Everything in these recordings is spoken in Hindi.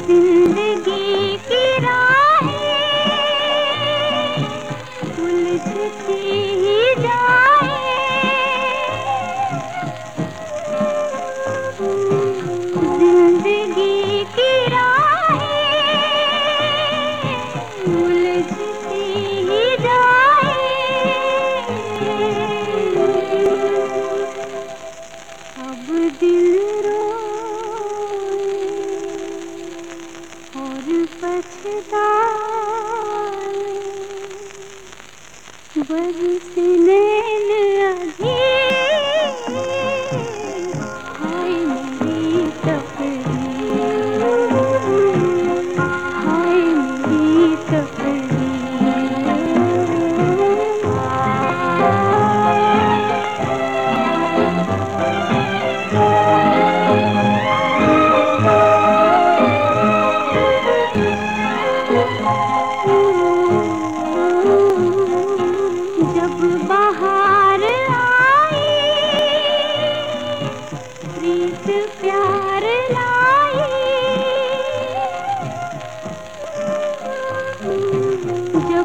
ज़िंदगी की राहें उलझती दिल रोए और पछताए बरस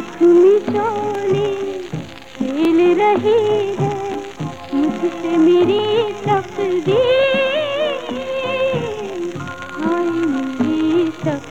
आँख मिचौली खेल रही है मुझसे मेरी तकदीर। हाय मेरी तकदीर।